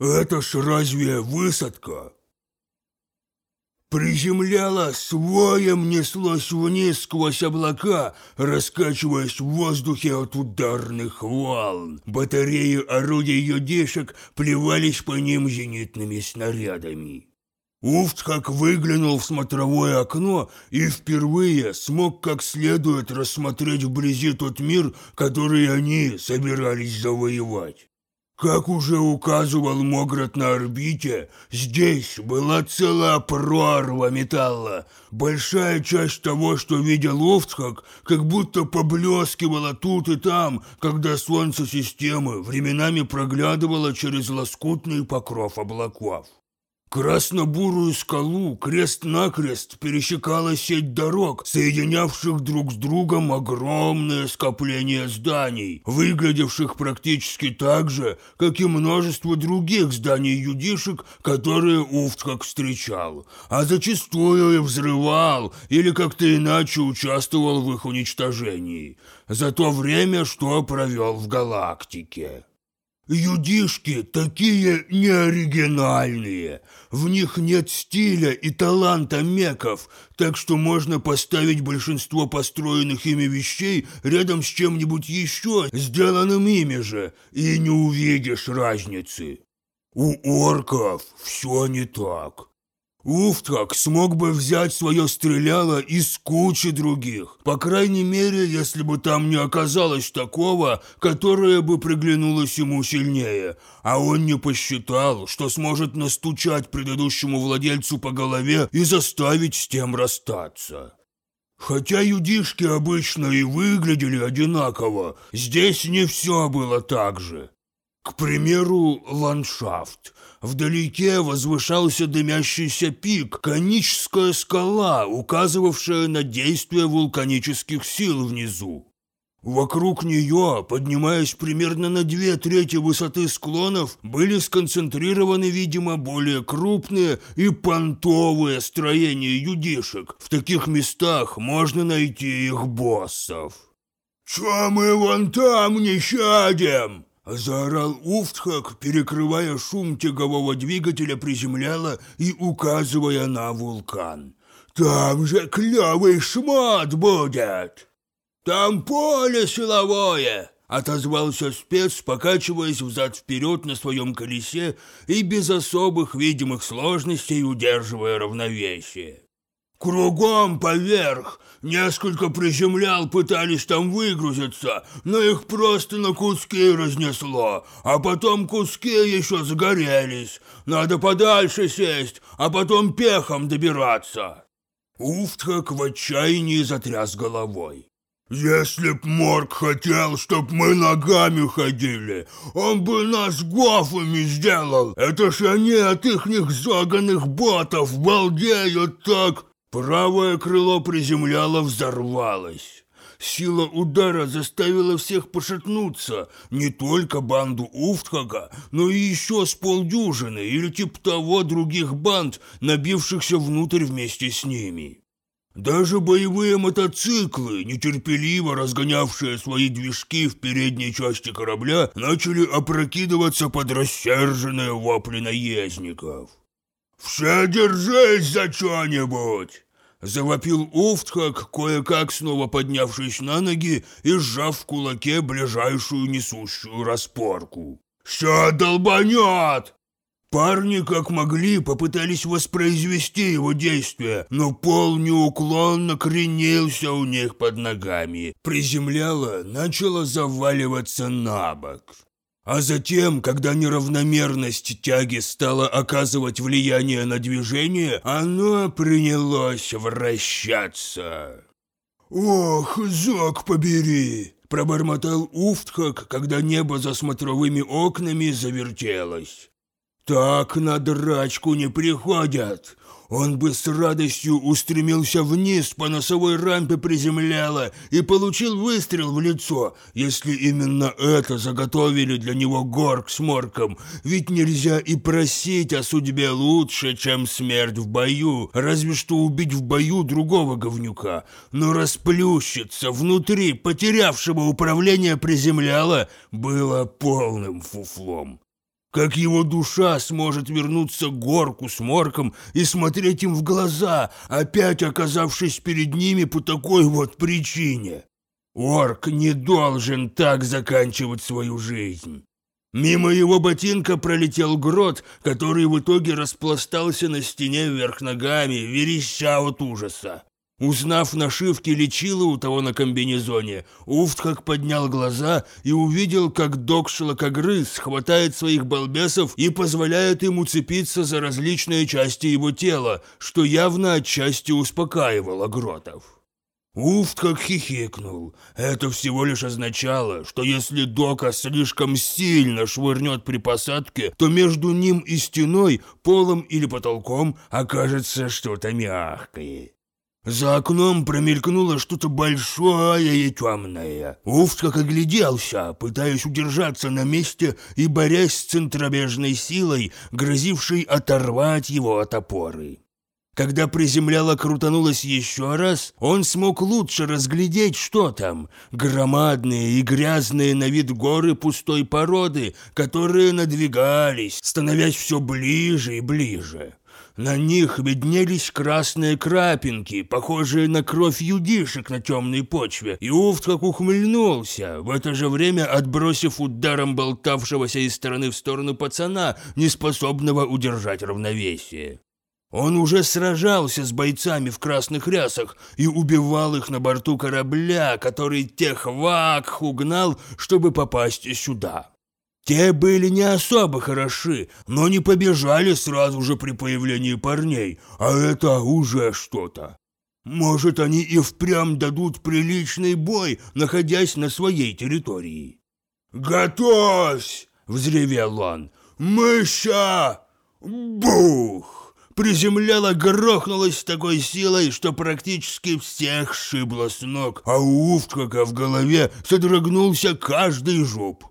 Это ж разве высадка? Приземляло, своем неслось вниз сквозь облака, раскачиваясь в воздухе от ударных волн. Батареи орудий юдишек плевались по ним зенитными снарядами. Уфтхак выглянул в смотровое окно и впервые смог как следует рассмотреть вблизи тот мир, который они собирались завоевать. Как уже указывал Могрот на орбите, здесь была целая прорва металла. Большая часть того, что видел Офтхак, как будто поблескивала тут и там, когда солнце системы временами проглядывало через лоскутный покров облаков. Красно-бурую скалу крест-накрест пересекала сеть дорог, соединявших друг с другом огромное скопление зданий, выглядевших практически так же, как и множество других зданий-юдишек, которые Уфт как встречал, а зачастую и взрывал или как-то иначе участвовал в их уничтожении за то время, что провел в галактике. Юдишки такие неоригинальные. В них нет стиля и таланта меков, так что можно поставить большинство построенных ими вещей рядом с чем-нибудь еще, сделанным ими же, и не увидишь разницы. У орков все не так. Уфтак смог бы взять свое стреляло из кучи других. По крайней мере, если бы там не оказалось такого, которое бы приглянулось ему сильнее. А он не посчитал, что сможет настучать предыдущему владельцу по голове и заставить с тем расстаться. Хотя юдишки обычно и выглядели одинаково, здесь не все было так же. К примеру, ландшафт. Вдалеке возвышался дымящийся пик, коническая скала, указывавшая на действие вулканических сил внизу. Вокруг нее, поднимаясь примерно на две трети высоты склонов, были сконцентрированы, видимо, более крупные и понтовые строения юдишек. В таких местах можно найти их боссов. «Чё мы вон там не сядем?» Заорал Уфтхак, перекрывая шум тягового двигателя приземляла и указывая на вулкан. «Там же клевый шмот будет!» «Там поле силовое!» — отозвался спец, покачиваясь взад-вперед на своем колесе и без особых видимых сложностей удерживая равновесие. «Кругом поверх, Несколько приземлял, пытались там выгрузиться, но их просто на куски разнесло, а потом куски еще загорелись. Надо подальше сесть, а потом пехом добираться. Уфтхак в отчаянии затряс головой. «Если б Морг хотел, чтоб мы ногами ходили, он бы нас гофами сделал. Это ж они от ихних заганных ботов балдеют так, Правое крыло приземляло, взорвалось. Сила удара заставила всех пошатнуться, не только банду Уфтхага, но и еще с полдюжины или типа того других банд, набившихся внутрь вместе с ними. Даже боевые мотоциклы, нетерпеливо разгонявшие свои движки в передней части корабля, начали опрокидываться под рассерженные вопли наездников. «Все держись за что-нибудь!» Завопил Уфтхак, кое-как снова поднявшись на ноги и сжав в кулаке ближайшую несущую распорку. «Все долбанет!» Парни, как могли, попытались воспроизвести его действия, но пол неуклонно кренился у них под ногами. Приземляло начало заваливаться на бок. А затем, когда неравномерность тяги стала оказывать влияние на движение, оно принялось вращаться. «Ох, Зок побери!» – пробормотал Уфтхак, когда небо за смотровыми окнами завертелось. «Так на драчку не приходят. Он бы с радостью устремился вниз по носовой рампе приземляла и получил выстрел в лицо, если именно это заготовили для него Горк с Морком. Ведь нельзя и просить о судьбе лучше, чем смерть в бою, разве что убить в бою другого говнюка. Но расплющиться внутри потерявшего управление приземляла было полным фуфлом. Как его душа сможет вернуться к горку с морком и смотреть им в глаза, опять оказавшись перед ними по такой вот причине? Орк не должен так заканчивать свою жизнь. Мимо его ботинка пролетел грот, который в итоге распластался на стене вверх ногами, вереща от ужаса. Узнав нашивки лечила у того на комбинезоне, Уфтхак поднял глаза и увидел, как док шлакогрыз хватает своих балбесов и позволяет им уцепиться за различные части его тела, что явно отчасти успокаивало Гротов. Уфтхак хихикнул. Это всего лишь означало, что если Дока слишком сильно швырнет при посадке, то между ним и стеной, полом или потолком окажется что-то мягкое. За окном промелькнуло что-то большое и темное. Уфт как огляделся, пытаясь удержаться на месте и борясь с центробежной силой, грозившей оторвать его от опоры. Когда приземляла крутанулась еще раз, он смог лучше разглядеть, что там. Громадные и грязные на вид горы пустой породы, которые надвигались, становясь все ближе и ближе. На них виднелись красные крапинки, похожие на кровь юдишек на темной почве, и Уфт как ухмыльнулся, в это же время отбросив ударом болтавшегося из стороны в сторону пацана, неспособного удержать равновесие. Он уже сражался с бойцами в красных рясах и убивал их на борту корабля, который Техвак угнал, чтобы попасть сюда. Те были не особо хороши, но не побежали сразу же при появлении парней, а это уже что-то. Может, они и впрямь дадут приличный бой, находясь на своей территории. «Готовься!» — взревел он. «Мыша!» Бух! Приземляла грохнулась с такой силой, что практически всех шибло с ног, а у Уфтхака в голове содрогнулся каждый жуп.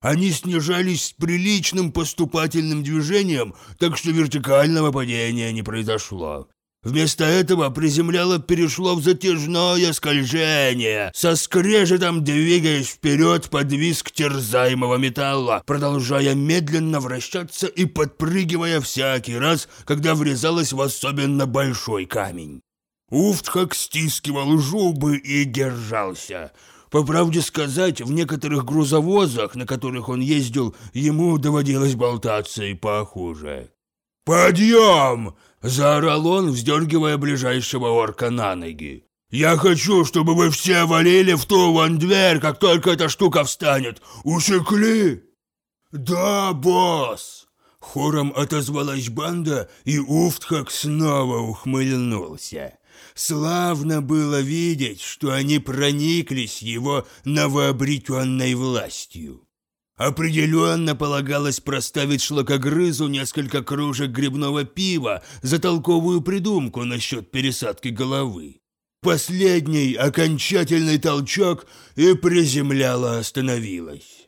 Они снижались с приличным поступательным движением, так что вертикального падения не произошло. Вместо этого приземляло перешло в затяжное скольжение, со скрежетом двигаясь вперед под виск терзаемого металла, продолжая медленно вращаться и подпрыгивая всякий раз, когда врезалось в особенно большой камень. Уфтхак стискивал зубы и держался – по правде сказать, в некоторых грузовозах, на которых он ездил, ему доводилось болтаться и похуже. «Подъем!» – заорал он, вздергивая ближайшего орка на ноги. «Я хочу, чтобы вы все валили в ту вон дверь, как только эта штука встанет. Усекли?» «Да, босс!» Хором отозвалась банда, и Уфтхак снова ухмыльнулся. Славно было видеть, что они прониклись его новообретенной властью. Определенно полагалось проставить шлакогрызу несколько кружек грибного пива за толковую придумку насчет пересадки головы. Последний окончательный толчок и приземляла остановилась.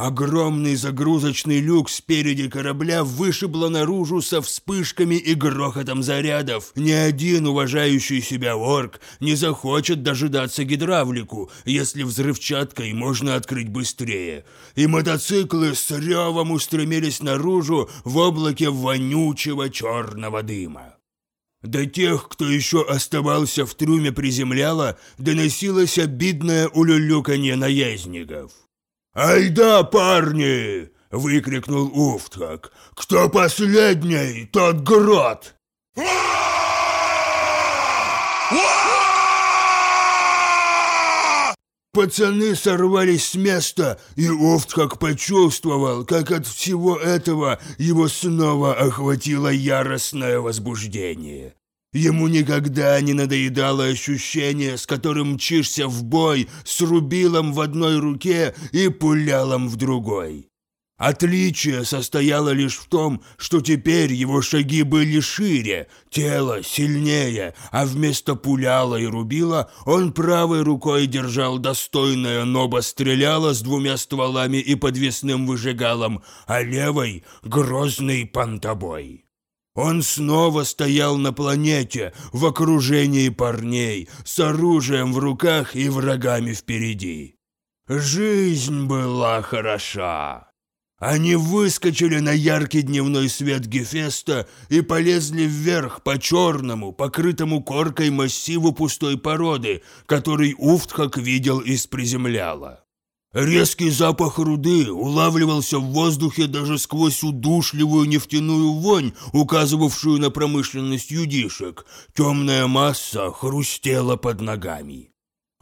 Огромный загрузочный люк спереди корабля вышибло наружу со вспышками и грохотом зарядов. Ни один уважающий себя орк не захочет дожидаться гидравлику, если взрывчаткой можно открыть быстрее. И мотоциклы с ревом устремились наружу в облаке вонючего черного дыма. До тех, кто еще оставался в трюме приземляла, доносилось обидное улюлюканье наездников. «Айда, парни!» — выкрикнул Уфтхак. «Кто последний, тот грот!» Пацаны сорвались с места, и Уфтхак почувствовал, как от всего этого его снова охватило яростное возбуждение. Ему никогда не надоедало ощущение, с которым мчишься в бой с рубилом в одной руке и пулялом в другой. Отличие состояло лишь в том, что теперь его шаги были шире, тело сильнее, а вместо пуляла и рубила он правой рукой держал достойное нобо стреляло с двумя стволами и подвесным выжигалом, а левой — грозный пантобой. Он снова стоял на планете в окружении парней, с оружием в руках и врагами впереди. Жизнь была хороша. Они выскочили на яркий дневной свет Гефеста и полезли вверх по черному, покрытому коркой массиву пустой породы, который Уфтхак видел из приземляла. Резкий запах руды улавливался в воздухе даже сквозь удушливую нефтяную вонь, указывавшую на промышленность юдишек. Темная масса хрустела под ногами.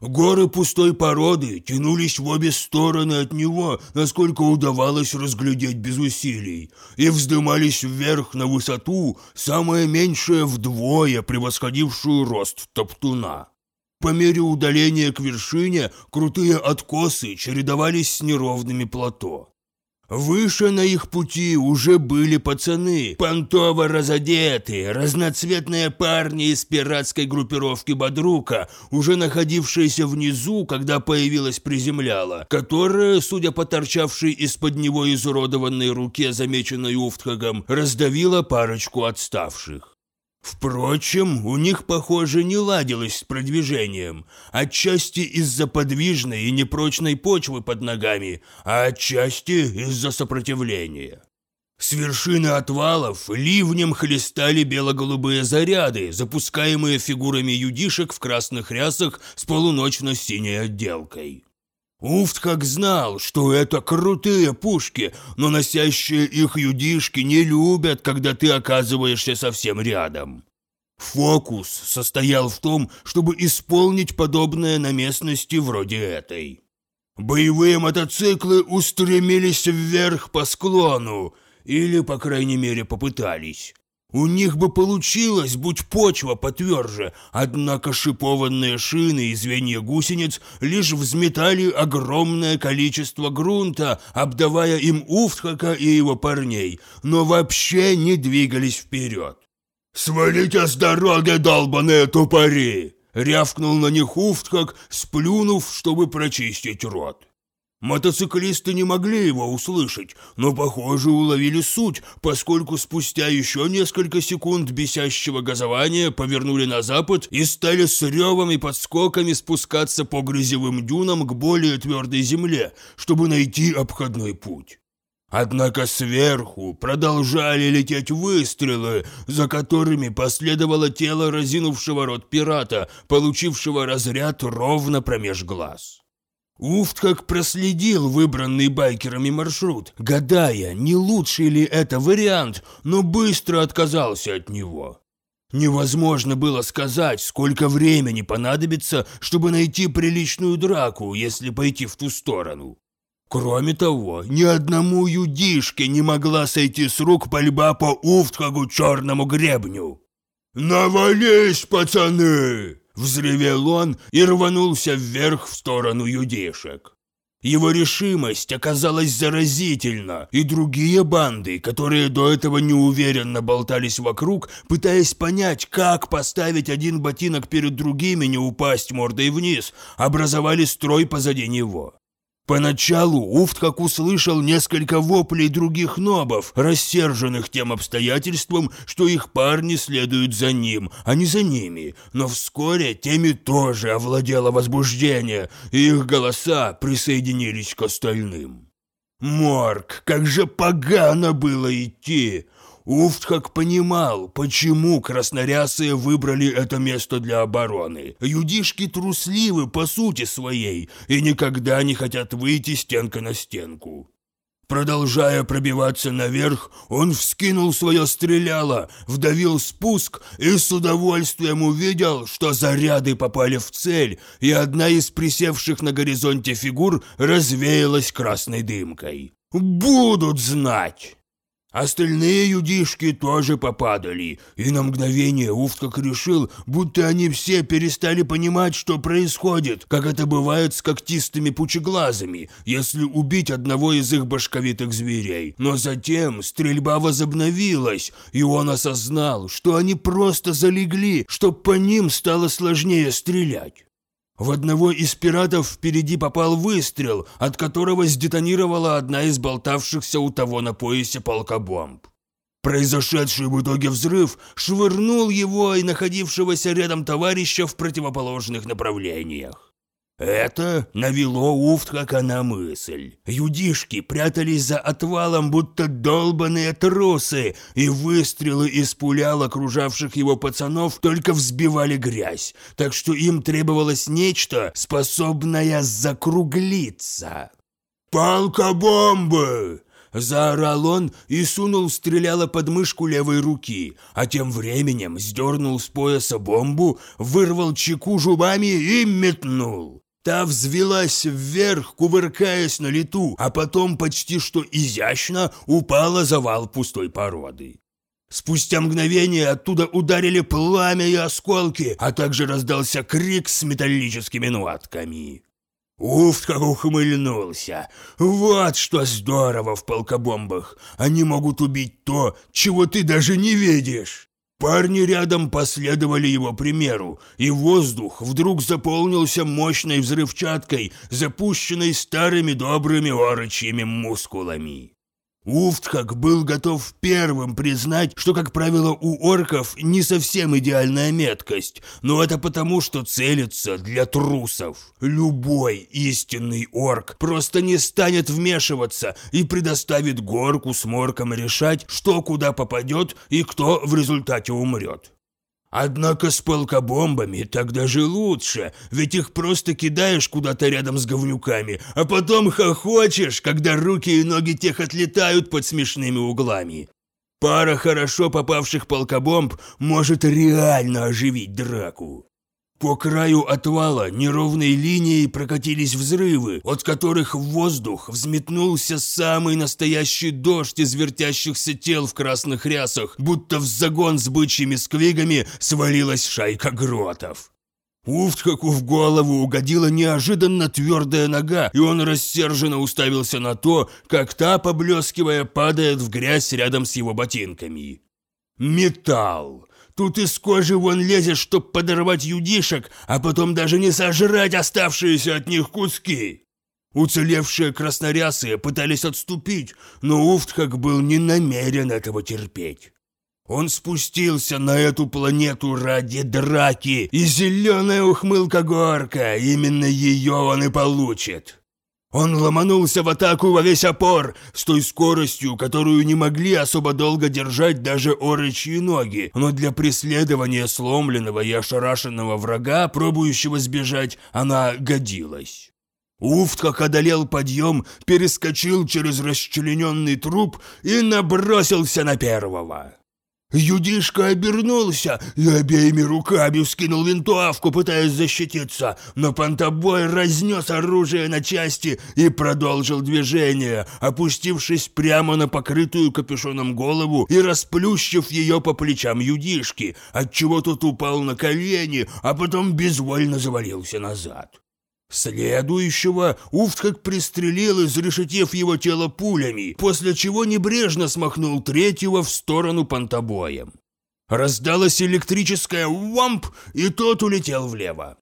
Горы пустой породы тянулись в обе стороны от него, насколько удавалось разглядеть без усилий, и вздымались вверх на высоту, самое меньшее вдвое превосходившую рост топтуна. По мере удаления к вершине крутые откосы чередовались с неровными плато. Выше на их пути уже были пацаны, понтово разодетые, разноцветные парни из пиратской группировки Бодрука, уже находившиеся внизу, когда появилась приземляла, которая, судя по торчавшей из-под него изуродованной руке, замеченной Уфтхагом, раздавила парочку отставших. Впрочем, у них, похоже, не ладилось с продвижением, отчасти из-за подвижной и непрочной почвы под ногами, а отчасти из-за сопротивления. С вершины отвалов ливнем хлестали бело-голубые заряды, запускаемые фигурами юдишек в красных рясах с полуночно-синей отделкой. Уфт как знал, что это крутые пушки, но носящие их юдишки не любят, когда ты оказываешься совсем рядом. Фокус состоял в том, чтобы исполнить подобное на местности вроде этой. Боевые мотоциклы устремились вверх по склону, или, по крайней мере, попытались. У них бы получилось, будь почва потверже, однако шипованные шины и звенья гусениц лишь взметали огромное количество грунта, обдавая им Уфтхака и его парней, но вообще не двигались вперед. «Свалите с дороги, долбаные тупари!» — рявкнул на них Уфтхак, сплюнув, чтобы прочистить рот. Мотоциклисты не могли его услышать, но, похоже, уловили суть, поскольку спустя еще несколько секунд бесящего газования повернули на запад и стали с ревом и подскоками спускаться по грязевым дюнам к более твердой земле, чтобы найти обходной путь. Однако сверху продолжали лететь выстрелы, за которыми последовало тело разинувшего рот пирата, получившего разряд ровно промеж глаз. Уфт как проследил выбранный байкерами маршрут, гадая, не лучший ли это вариант, но быстро отказался от него. Невозможно было сказать, сколько времени понадобится, чтобы найти приличную драку, если пойти в ту сторону. Кроме того, ни одному юдишке не могла сойти с рук пальба по Уфтхагу черному гребню. «Навались, пацаны!» Взревел он и рванулся вверх в сторону юдешек. Его решимость оказалась заразительна, и другие банды, которые до этого неуверенно болтались вокруг, пытаясь понять, как поставить один ботинок перед другими, не упасть мордой вниз, образовали строй позади него. Поначалу Уфт как услышал несколько воплей других нобов, рассерженных тем обстоятельством, что их парни следуют за ним, а не за ними, но вскоре теми тоже овладело возбуждение, и их голоса присоединились к остальным. «Морг, как же погано было идти!» Уфтхак понимал, почему краснорясые выбрали это место для обороны. Юдишки трусливы по сути своей и никогда не хотят выйти стенка на стенку. Продолжая пробиваться наверх, он вскинул свое стреляло, вдавил спуск и с удовольствием увидел, что заряды попали в цель, и одна из присевших на горизонте фигур развеялась красной дымкой. «Будут знать!» Остальные юдишки тоже попадали, и на мгновение Уфткак решил, будто они все перестали понимать, что происходит, как это бывает с когтистыми пучеглазами, если убить одного из их башковитых зверей. Но затем стрельба возобновилась, и он осознал, что они просто залегли, чтоб по ним стало сложнее стрелять. В одного из пиратов впереди попал выстрел, от которого сдетонировала одна из болтавшихся у того на поясе полкобомб. Произошедший в итоге взрыв швырнул его и находившегося рядом товарища в противоположных направлениях. Это навело Уфтхака на мысль. Юдишки прятались за отвалом, будто долбаные трусы, и выстрелы из пулял окружавших его пацанов только взбивали грязь, так что им требовалось нечто, способное закруглиться. «Палка бомбы!» Заорал он и сунул стреляло под мышку левой руки, а тем временем сдернул с пояса бомбу, вырвал чеку зубами и метнул. Та взвелась вверх, кувыркаясь на лету, а потом почти что изящно упала за вал пустой породы. Спустя мгновение оттуда ударили пламя и осколки, а также раздался крик с металлическими нуатками. Уф, как ухмыльнулся. Вот что здорово в полкобомбах. Они могут убить то, чего ты даже не видишь. Парни рядом последовали его примеру, и воздух вдруг заполнился мощной взрывчаткой, запущенной старыми добрыми орочьими мускулами. Уфтхак был готов первым признать, что, как правило, у орков не совсем идеальная меткость, но это потому, что целится для трусов. Любой истинный орк просто не станет вмешиваться и предоставит горку с морком решать, что куда попадет и кто в результате умрет. Однако с полкобомбами так даже лучше, ведь их просто кидаешь куда-то рядом с говнюками, а потом хохочешь, когда руки и ноги тех отлетают под смешными углами. Пара хорошо попавших полкобомб может реально оживить драку. По краю отвала неровной линией прокатились взрывы, от которых в воздух взметнулся самый настоящий дождь из вертящихся тел в красных рясах, будто в загон с бычьими сквигами свалилась шайка гротов. Уфтхаку в голову угодила неожиданно твердая нога, и он рассерженно уставился на то, как та, поблескивая, падает в грязь рядом с его ботинками. Металл! Тут из кожи вон лезешь, чтоб подорвать юдишек, а потом даже не сожрать оставшиеся от них куски. Уцелевшие краснорясые пытались отступить, но Уфтхак был не намерен этого терпеть. Он спустился на эту планету ради драки, и зеленая ухмылка горка, именно ее он и получит. Он ломанулся в атаку во весь опор, с той скоростью, которую не могли особо долго держать даже орочьи ноги, но для преследования сломленного и ошарашенного врага, пробующего сбежать, она годилась. Уфт, как одолел подъем, перескочил через расчлененный труп и набросился на первого. Юдишка обернулся и обеими руками вскинул винтовку, пытаясь защититься, но понтобой разнес оружие на части и продолжил движение, опустившись прямо на покрытую капюшоном голову и расплющив ее по плечам юдишки, отчего тот упал на колени, а потом безвольно завалился назад. Следующего Уфтхак пристрелил, изрешетев его тело пулями, после чего небрежно смахнул третьего в сторону понтобоем. Раздалась электрическая «вамп», и тот улетел влево.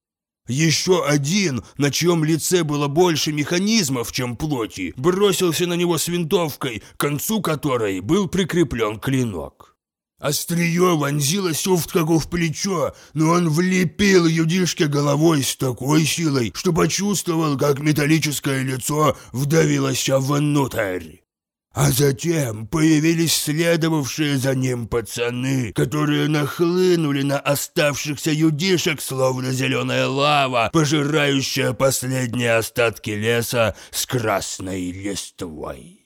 Еще один, на чьем лице было больше механизмов, чем плоти, бросился на него с винтовкой, к концу которой был прикреплен клинок. Острие вонзилось Уфткагу в плечо, но он влепил юдишке головой с такой силой, что почувствовал, как металлическое лицо вдавилось внутрь. А затем появились следовавшие за ним пацаны, которые нахлынули на оставшихся юдишек, словно зеленая лава, пожирающая последние остатки леса с красной листвой.